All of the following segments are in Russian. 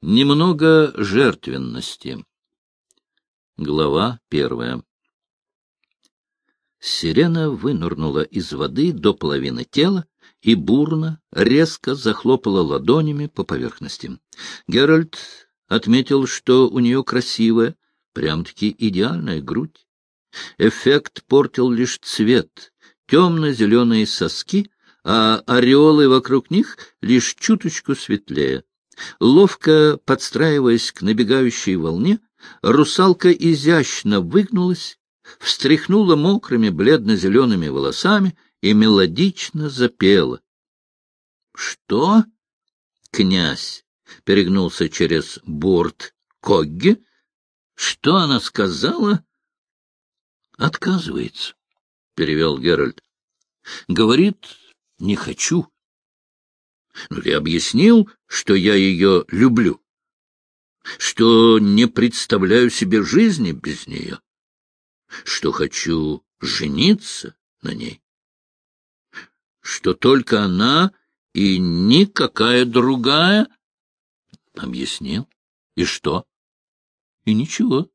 Немного жертвенности. Глава первая. Сирена вынырнула из воды до половины тела и бурно, резко захлопала ладонями по поверхности. Геральт отметил, что у нее красивая, прям-таки идеальная грудь. Эффект портил лишь цвет, темно-зеленые соски, а ореолы вокруг них лишь чуточку светлее. Ловко подстраиваясь к набегающей волне, русалка изящно выгнулась, встряхнула мокрыми бледно-зелеными волосами и мелодично запела. — Что? — князь перегнулся через борт Когги. — Что она сказала? — Отказывается, — перевел Геральт. — Говорит, не хочу. Ну, я объяснил, что я ее люблю, что не представляю себе жизни без нее, что хочу жениться на ней, что только она и никакая другая. Объяснил. И что? И ничего.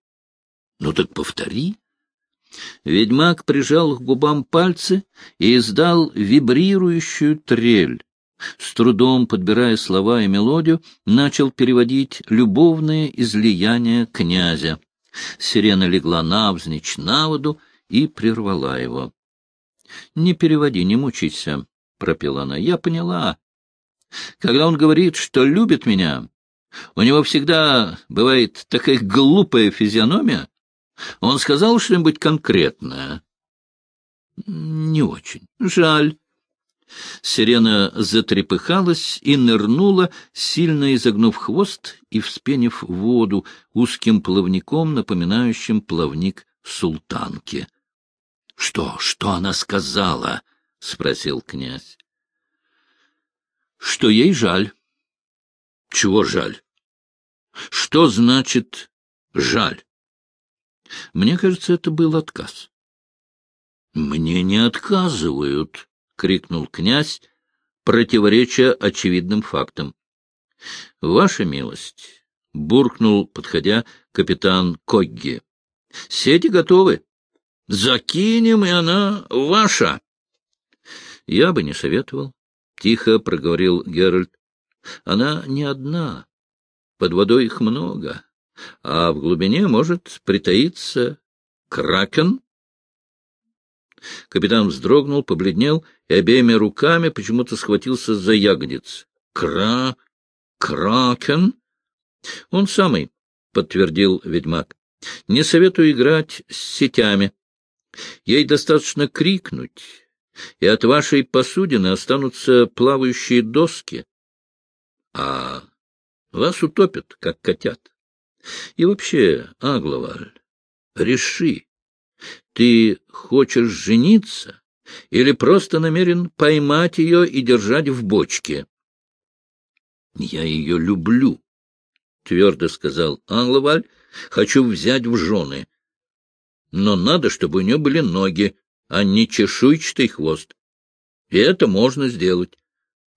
Ну так повтори. Ведьмак прижал к губам пальцы и издал вибрирующую трель с трудом подбирая слова и мелодию, начал переводить любовные излияния князя. Сирена легла навзничь на воду и прервала его. — Не переводи, не мучайся, — пропела она. — Я поняла. Когда он говорит, что любит меня, у него всегда бывает такая глупая физиономия. Он сказал что-нибудь конкретное? — Не очень. Жаль. Сирена затрепыхалась и нырнула, сильно изогнув хвост и вспенив воду узким плавником, напоминающим плавник султанки. — Что, что она сказала? — спросил князь. — Что ей жаль. — Чего жаль? — Что значит жаль? Мне кажется, это был отказ. — Мне не отказывают, — крикнул князь, противореча очевидным фактам. — Ваша милость, — буркнул, подходя, капитан Когги. — Сети готовы. Закинем, и она ваша. — Я бы не советовал, — тихо проговорил Геральт. — Она не одна. Под водой их много, а в глубине может притаиться кракен. Капитан вздрогнул, побледнел и обеими руками почему-то схватился за ягодиц. — Кра... Кракен? — Он самый, — подтвердил ведьмак. — Не советую играть с сетями. Ей достаточно крикнуть, и от вашей посудины останутся плавающие доски, а вас утопят, как котят. И вообще, Агловаль, реши, ты хочешь жениться или просто намерен поймать ее и держать в бочке? — Я ее люблю, — твердо сказал Англоваль. — Хочу взять в жены. Но надо, чтобы у нее были ноги, а не чешуйчатый хвост. И это можно сделать.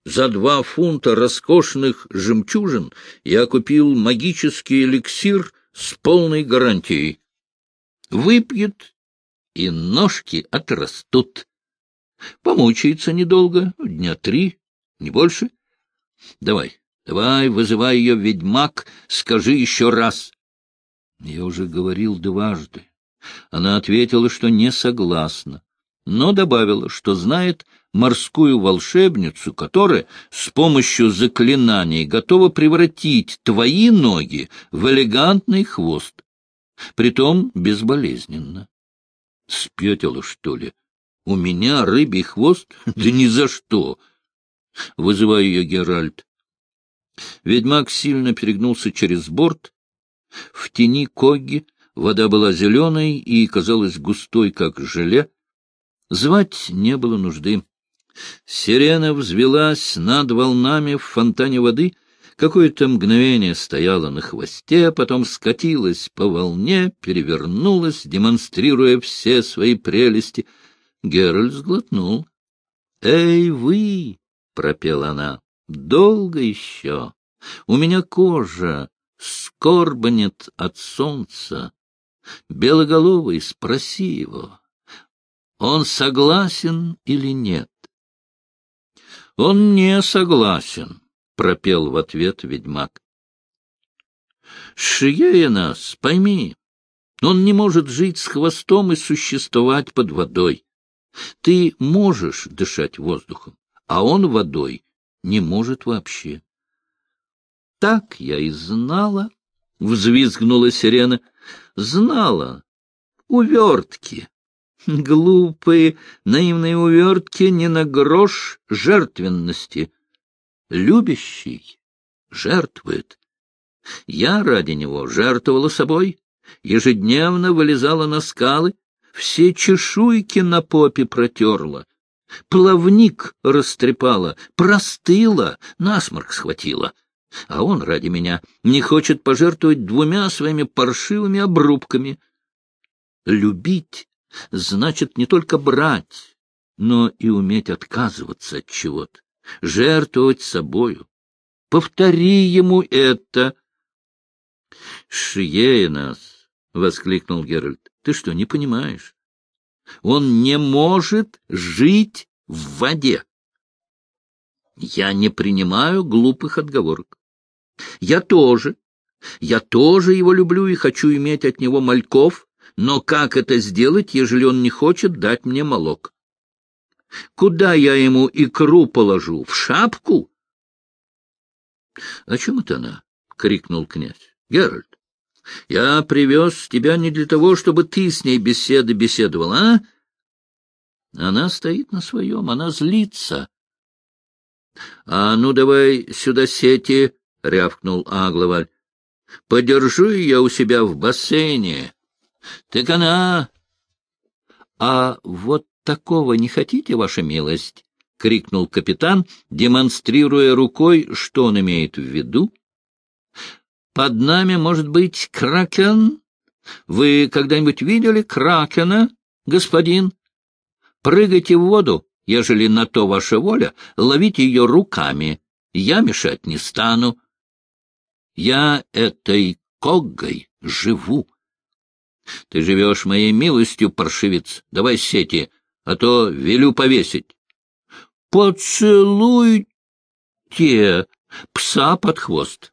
За два фунта роскошных жемчужин я купил магический эликсир с полной гарантией. Выпьет и ножки отрастут. Помучается недолго, дня три, не больше. Давай, давай, вызывай ее, ведьмак, скажи еще раз. Я уже говорил дважды. Она ответила, что не согласна, но добавила, что знает морскую волшебницу, которая с помощью заклинаний готова превратить твои ноги в элегантный хвост, притом безболезненно. Спетила, что ли? У меня рыбий хвост? Да ни за что! Вызываю ее, Геральт. Ведьмак сильно перегнулся через борт. В тени Когги вода была зеленой и казалась густой, как желе. Звать не было нужды. Сирена взвелась над волнами в фонтане воды — Какое-то мгновение стояла на хвосте, потом скатилась по волне, перевернулась, демонстрируя все свои прелести. Геральт сглотнул. — Эй, вы! — пропела она. — Долго еще. У меня кожа скорбнет от солнца. Белоголовый, спроси его, он согласен или нет? — Он не согласен, — пропел в ответ ведьмак. — Шиея нас, пойми, он не может жить с хвостом и существовать под водой. Ты можешь дышать воздухом, а он водой не может вообще. — Так я и знала, — взвизгнула сирена. — Знала. Увертки. Глупые, наивные увертки не на грош жертвенности. Любящий жертвует. Я ради него жертвовала собой, ежедневно вылезала на скалы, все чешуйки на попе протерла, плавник растрепала, простыла, насморк схватила. А он ради меня не хочет пожертвовать двумя своими паршивыми обрубками. Любить значит не только брать, но и уметь отказываться от чего-то, жертвовать собою. Повтори ему это. — Шиее нас! — воскликнул Геральт. — Ты что, не понимаешь? Он не может жить в воде. Я не принимаю глупых отговорок. Я тоже. Я тоже его люблю и хочу иметь от него мальков, но как это сделать, ежели он не хочет дать мне молок? Куда я ему икру положу? В шапку? — О чем это она? — крикнул князь. — Геральт, я привез тебя не для того, чтобы ты с ней беседы беседовал, а? Она стоит на своем, она злится. — А ну давай сюда сети, — рявкнул Агловаль. — Подержу ее у себя в бассейне. Так она... — А вот такого не хотите, ваша милость? — крикнул капитан, демонстрируя рукой, что он имеет в виду. — Под нами может быть кракен? Вы когда-нибудь видели кракена, господин? Прыгайте в воду, ежели на то ваша воля, ловите ее руками. Я мешать не стану. Я этой коггой живу. Ты живешь моей милостью, паршивец. Давай сети, а то велю повесить. Поцелуйте пса под хвост.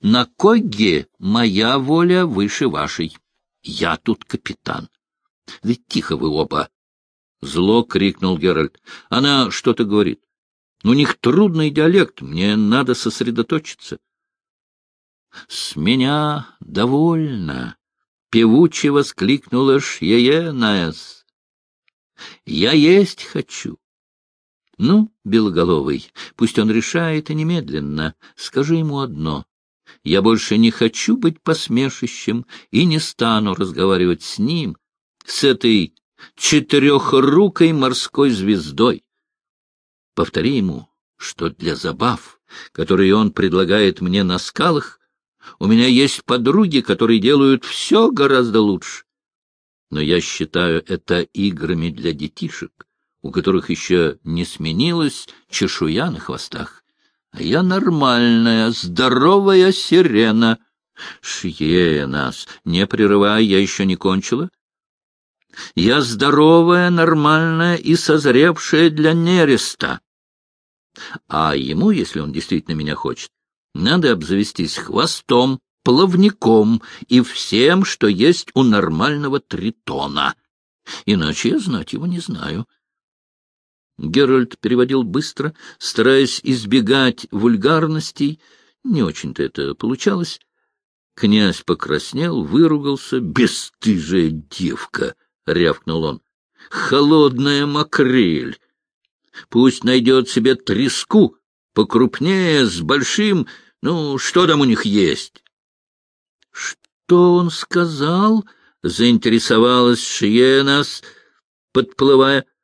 На когге моя воля выше вашей. Я тут капитан. Ведь тихо вы оба. Зло крикнул Геральт. Она что-то говорит. У них трудный диалект, мне надо сосредоточиться. — С меня довольно, — певуче воскликнула Шьеенаэс. — Я есть хочу. Ну, Белоголовый, пусть он решает и немедленно. Скажи ему одно. Я больше не хочу быть посмешищем и не стану разговаривать с ним, с этой четырехрукой морской звездой. Повтори ему, что для забав, которые он предлагает мне на скалах, у меня есть подруги, которые делают все гораздо лучше. Но я считаю это играми для детишек, у которых еще не сменилась чешуя на хвостах. Я нормальная, здоровая сирена. Шье нас, не прерывая, я еще не кончила. Я здоровая, нормальная и созревшая для нереста. А ему, если он действительно меня хочет, надо обзавестись хвостом, плавником и всем, что есть у нормального тритона. Иначе я знать его не знаю. Геральт переводил быстро, стараясь избегать вульгарностей. Не очень-то это получалось. Князь покраснел, выругался. «Бесстыжая девка!» — рявкнул он. «Холодная макрель! Пусть найдет себе треску покрупнее, с большим ну, что там у них есть? — Что он сказал? — заинтересовалась Шиенас, подплывая. —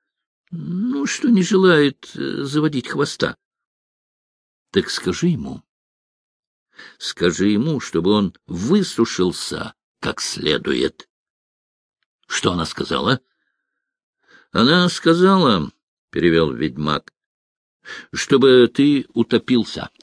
Ну, что не желает э, заводить хвоста. — Так скажи ему. Скажи ему, чтобы он высушился как следует. — Что она сказала? — Она сказала, — перевел ведьмак, — чтобы ты утопился. —